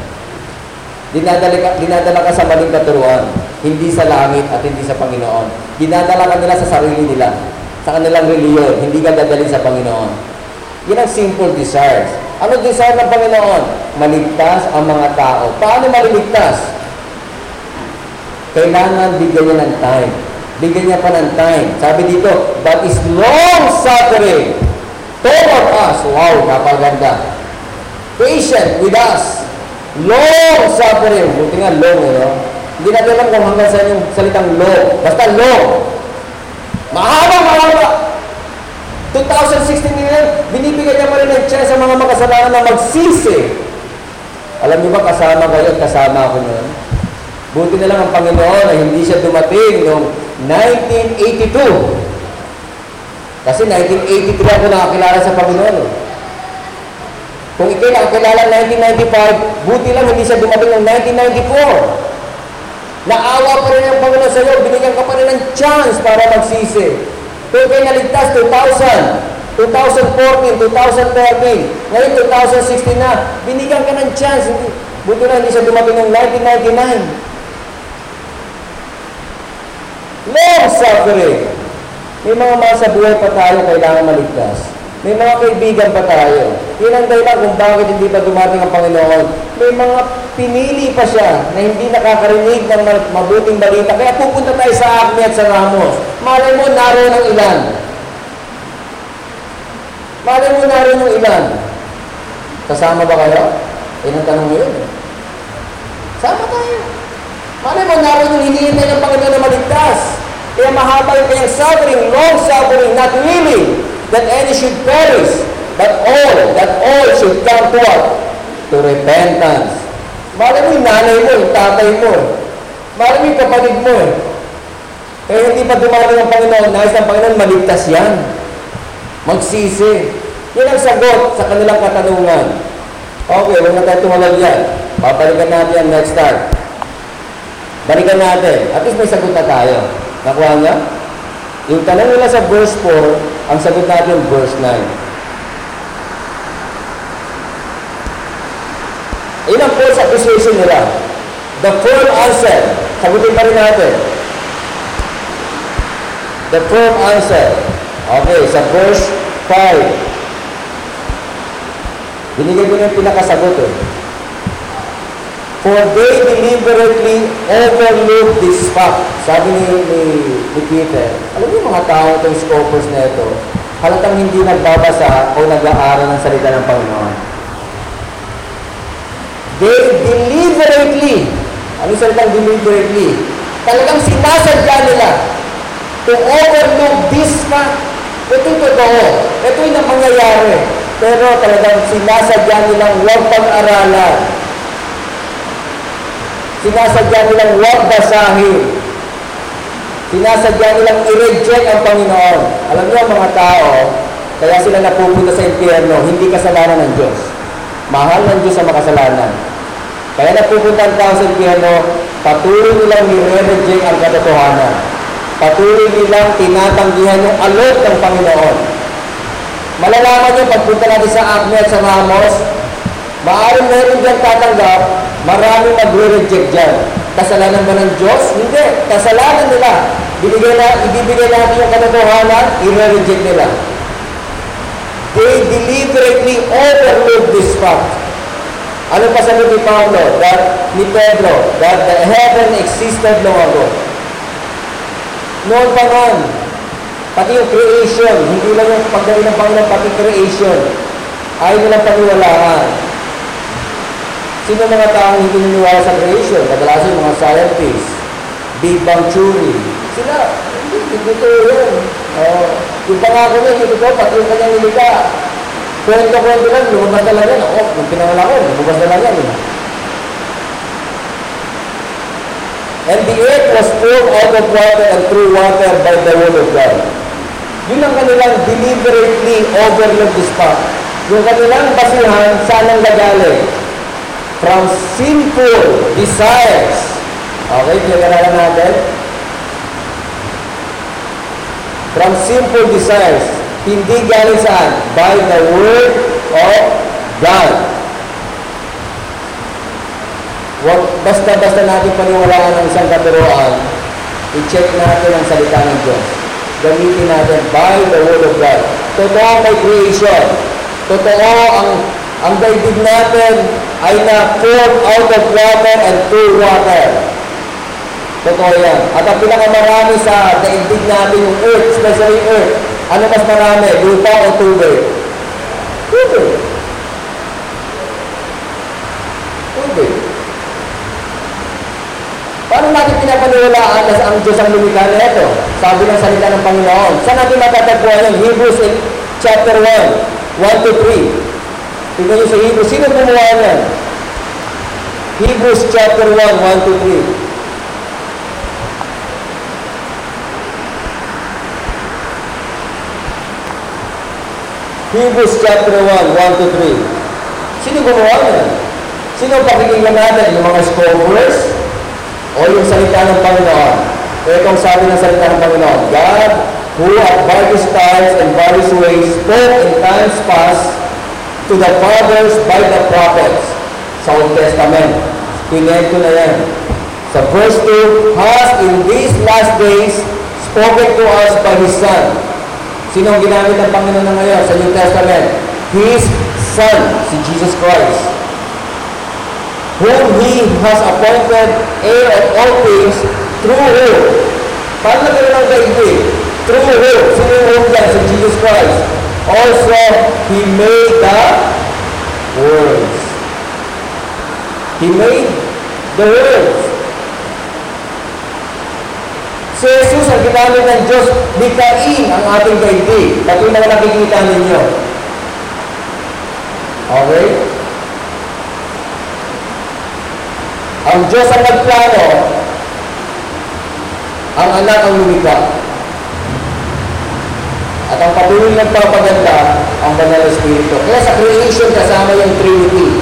Dinadala ka, dinadala ka sa maling katuruan, hindi sa langit at hindi sa Panginoon. Dinadala ka nila sa sarili nila, sa kanilang reliyon, hindi ka dadalhin sa Panginoon. Yan ang simple desires. Ano desire ng Panginoon? Maligtas ang mga tao. Paano maliligtas? Kailangan bigyan niya ng time. Bigyan niya pa ng time. Sabi dito, but is long suffering toward us. Wow, napaganda. Patient with us. Long suffering. Buti nga long, eh, no? Hindi natin alam kung hanggang saan yung salitang long. Basta long. Mahaba, mahaba. 2016 nila, binibigyan niya pa rin ng chance sa mga makasalanan na magsisi. Alam niyo ba, kasama kayo at kasama ako noon? Buti na lang ang Panginoon na hindi siya dumating noong 1982. Kasi 1983 ako nakakilala sa Panginoon. eh. Kung ikay nakakilala ng 1995, buti lang hindi siya dumating ng 1994. Naawa pa rin ang Panginoon sa iyo, binigyan ka pa rin ng chance para magsisi. Kung ikay naligtas 2000, 2014, 2013, ngayon 2016 na, binigyan ka ng chance. Buti lang hindi siya dumating ng 1999. Long suffering. May mga mga sa buhay pa tayo kailangan maligtas. May mga kaibigan pa tayo. Yun ang dahilan kung bakit hindi pa dumating ang Panginoon. May mga pinili pa siya na hindi nakakarinig ng ma- mabuting balita. Kaya pupunta tayo sa Acme at sa Ramos. Malay mo, naroon ang ilan. Malay mo, naroon yung ilan. Kasama ba kayo? Yan ang tanong ngayon. Sama tayo. Malay mo, naroon yung hinihintay ng Panginoon na maligtas. Kaya mahaba yung kanyang suffering, long suffering, not willing that any should perish, but all, that all should come to what? To repentance. Malay mo yung nanay mo, yung tatay mo. Malay mo yung kapatid mo eh. Kaya hindi pa dumating ang Panginoon, nais ng Panginoon, maligtas yan. Magsisi. Yan ang sagot sa kanilang katanungan. Okay, huwag na tayo tumalag yan. Babalikan natin yan next time. Balikan natin. At least may sagot na tayo. Nakuha niya? Yung tanong nila sa verse 4, ang sagot natin verse 9. Yun ang false accusation nila. The firm answer. Sagutin pa rin natin. The firm answer. Okay, sa verse 5. Binigay ko na yung pinakasagot eh. For they deliberately overlook this fact. Sabi ni, ni, ni Peter, alam niyo mga tao itong scopers na ito, halatang hindi nagbabasa o nag-aaral ng salita ng Panginoon. They deliberately, ano yung salitang deliberately? Talagang sinasadya nila to overlook this fact. Ito'y totoo. Ito'y na mangyayari. Pero talagang sinasadya nilang huwag pag-aralan Sinasadya nilang huwag basahin. Sinasadya nilang i-reject ang Panginoon. Alam niyo mga tao, kaya sila napupunta sa impyerno, hindi kasalanan ng Diyos. Mahal ng Diyos ang makasalanan. Kaya napupunta ang tao sa impyerno, patuloy nilang nire-reject ang katotohanan. Patuloy nilang tinatanggihan yung alok ng Panginoon. Malalaman niyo pagpunta natin sa at sa Ramos, Maaaring meron dyan tatanggap, maraming magre-reject dyan. Kasalanan ba ng Diyos? Hindi. Kasalanan nila. Binigay na, ibibigay natin yung katotohanan, i-reject nila. They deliberately overlook this fact. Ano pa sabi ni Pablo? That, ni Pedro, that the heaven existed long ago. Noon pa man, pati yung creation, hindi lang yung pagdating ng Panginoon, pati creation, ay nilang paniwalaan. Sino mga taong hindi naniniwala sa creation? Kadalasan mga scientists, Big Bang Theory. Sila, hindi, hindi totoo yan. Oh, yung pangako niya, hindi totoo, pati yung kanyang nilikha. Kwento-kwento lang, lumabas na lang yan. Oh, nung pinangalan ko, lumabas na lang yan. Eh. And the earth was formed out of water and through water by the word of God. Yun ang kanilang deliberately overlook this fact. Yung kanilang basihan, saan ang gagaling? From sinful desires. Okay, pinag-aralan natin. From sinful desires. Hindi galing saan? By the word of God. Wag basta-basta natin paniwalaan ng isang katuroan, i-check natin ang salita ng Diyos. Gamitin natin by the word of God. Totoo may creation. Totoo ang ang daigdig natin ay na-form out of water and through water. Totoo yan. At ang pinakamarami sa daigdig natin, yung earth, especially earth, ano mas marami? Lupa o tubig? Tubig. Tubig. Paano natin pinapaniwalaan na ang Diyos ang lumikha na ito? Sabi ng salita ng Panginoon. Saan natin matatagpuan yun? Hebrews chapter 1, 1 to 3. Tingnan nyo sa Hebrews. Sino gumawa niyan? Hebrews chapter 1, 1 to 3. Hebrews chapter 1, 1 to 3. Sino gumawa niyan? Sino pakikinggan natin? Yung mga scholars? O yung salita ng Panginoon? Ito itong sabi ng salita ng Panginoon. God, who at various times and various ways spoke in times past to the fathers by the prophets. Sa Old Testament. Pinento na yan. Sa verse 2, has in these last days spoken to us by His Son. Sino ang ginamit ng Panginoon na ngayon sa New Testament? His Son, si Jesus Christ. Whom He has appointed heir of all things through who? Paano nagkaroon ng daigdig? Through who? Sino yung whom? Si Jesus Christ. Also, He made the worlds. He made the worlds. Si Jesus ang ginamit ng Diyos, likain ang ating daigdig. Patuloy na nakikita ninyo. Okay? Ang Diyos ang nagplano, ang anak ang lumika. At ang patuloy nagpapaganda, ang banal na Espiritu. Kaya sa creation kasama yung Trinity.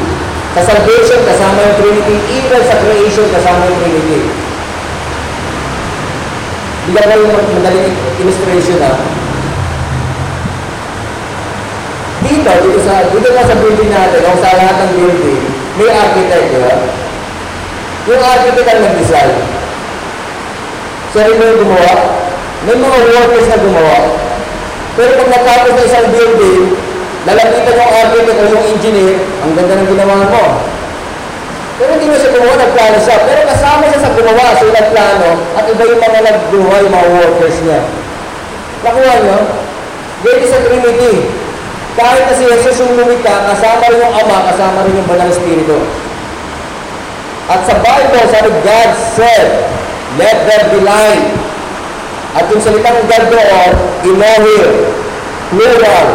Sa salvation kasama yung Trinity. Even sa creation kasama yung Trinity. Bigyan ko yung madaling illustration ha. Dito, dito sa, dito nga sa building natin, o sa lahat ng building, may architect, di ba? Yung architect ang nag-design. Siya rin yung gumawa. May mga workers na gumawa. Pero pag natapos na isang building, lalapitan yung architect o yung engineer, ang ganda ng ginawa mo. Pero hindi mo siya gumawa, nagplano siya. Pero kasama siya sa gumawa, so nagplano, at iba yung mga nagguha, yung mga workers niya. Nakuha niyo? Ganyan sa Trinity. Kahit na si Jesus yung lumita, kasama rin yung Ama, kasama rin yung Banal Espiritu. At sa Bible, sabi, God said, let there be light. At yung salitang God doon, Elohim, plural,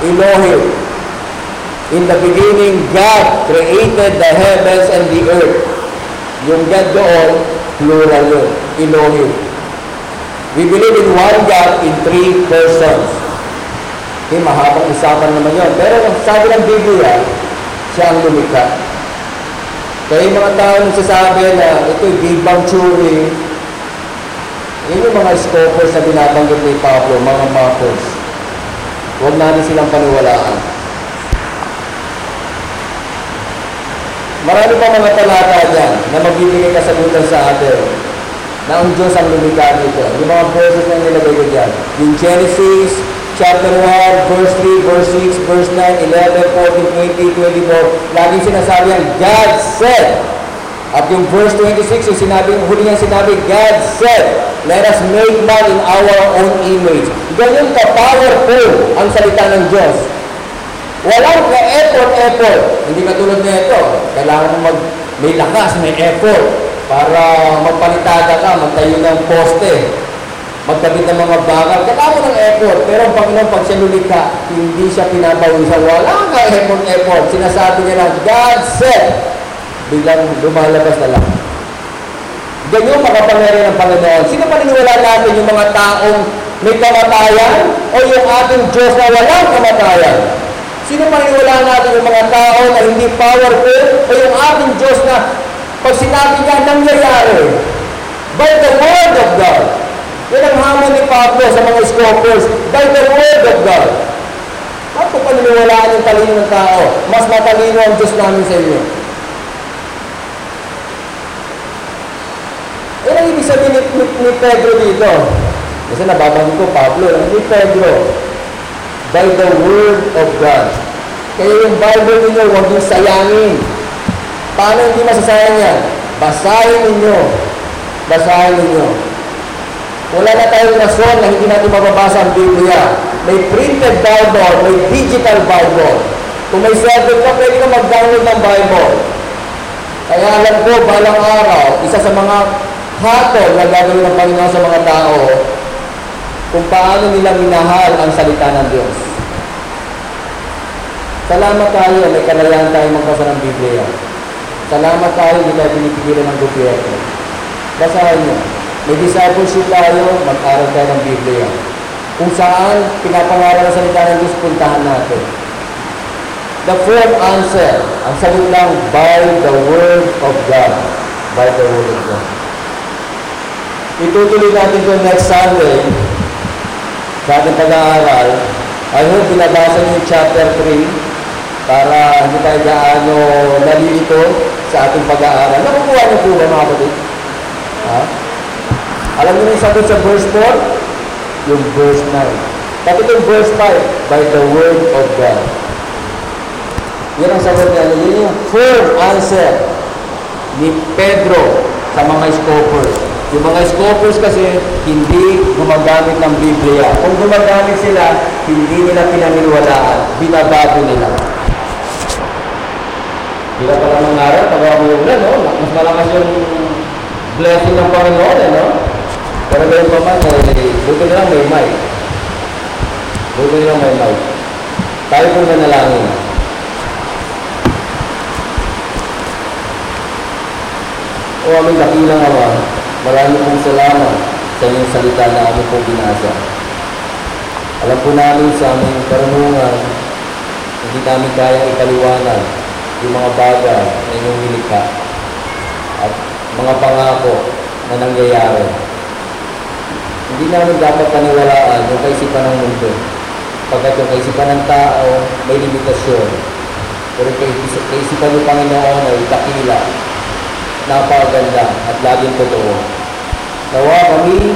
Elohim. In the beginning, God created the heavens and the earth. Yung God doon, plural yun, Elohim. We believe in one God in three persons. Okay, mahabang usapan naman yun. Pero sabi ng Biblia, siya ang lumikha. Kaya yung mga tao nagsasabi na ito'y Big Bang Theory, yun yung mga scopers na binabanggit ni Pablo, mga mockers. Huwag natin silang paniwalaan. Marami pa mga talata dyan na magbibigay kasagutan sa atin na ang Diyos ang lumikha nito. Yung mga verses na nilagay ko dyan. Yung Genesis, chapter 1, verse 3, verse 6, verse 9, 11, 14, 20, 24, laging sinasabi yan, God said. At yung verse 26, yung sinabi, huli niyang sinabi, God said, let us make man in our own image. Ganyan ka-powerful ang salita ng Diyos. Walang ka-effort-effort. Hindi katulad na ito. Kailangan mo mag, may lakas, may effort para magpalitada ka, magtayo ng poste, magkabit ng mga bakal. Kailangan ng effort. Pero ang Panginoon, pag siya lumikha, hindi siya pinapawisan. Wala ka effort-effort. Sinasabi niya lang, God said, biglang lumalabas na lang. Ganyan makapangyari ng Panginoon. Sino paniniwala natin yung mga taong may kamatayan o yung ating Diyos na walang kamatayan? Sino paniniwala natin yung mga tao na hindi powerful o yung ating Diyos na pag sinabi niya, nangyayari by the word of God. Yan ang hamon ni Pablo sa mga scopers, by the word of God. Bakit po paniniwalaan yung talino ng tao? Mas matalino ang Diyos namin sa inyo. Yan ang ibig sabihin ni, ni, ni Pedro dito. Kasi nababanggit ko, Pablo, ni Pedro, by the word of God. Kaya yung Bible ninyo, huwag yung sayangin. Paano hindi masasayang yan? Basahin ninyo. Basahin ninyo. Wala na tayong rason na hindi natin mababasa ang Biblia. May printed Bible, may digital Bible. Kung may cellphone ka, pwede ka mag-download ng Bible. Kaya alam ko, balang araw, isa sa mga hatol na gagawin ng Panginoon sa mga tao, kung paano nila minahal ang salita ng Diyos. Salamat tayo, may kalayahan tayo magbasa ng Biblia. Salamat tayo, hindi tayo pinipigilan ng gobyerno. Basahin nyo. May discipleship tayo, mag-aral tayo ng Biblia. kung saan pinapangaral ang salita ng Diyos, puntahan natin. The firm answer, ang sagot lang, by the word of God. By the word of God. Itutuloy natin ito next Sunday sa ating pag-aaral. I hope binabasa niyo yung chapter 3 para hindi tayo gaano nalilito sa ating pag-aaral. Nakukuha niyo po ba mga kapatid? Ha? Alam niyo yung sagot sa verse 4? Yung verse 9. Tapos yung verse 5, by the word of God. Yan ang sagot niya. Yan yung firm answer ni Pedro sa mga scopers. Yung mga scopers kasi hindi gumagamit ng Biblia. Kung gumagamit sila, hindi nila pinaniniwalaan. Binabago nila. Ka pala mangarap, pag mo yung no? Mas malakas yung blessing ng Panginoon, eh, no? Pero ganun pa man, eh, buto nilang may mic. Buto nilang may mic. Tayo po nanalangin. O aming dakilang Ama, marami pong salamat sa inyong salita na aming pong binasa. Alam po namin sa aming karunungan, hindi namin kayang ikaliwanag yung mga bagay na inyong nilikha at mga pangako na nangyayari. Hindi namin dapat paniwalaan yung kaisipan ng mundo. Pagkat yung kaisipan ng tao may limitasyon. Pero yung kaisip- kaisipan ng Panginoon ay dakila napakaganda at laging totoo. Nawa kami